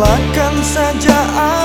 Lakukan saja aku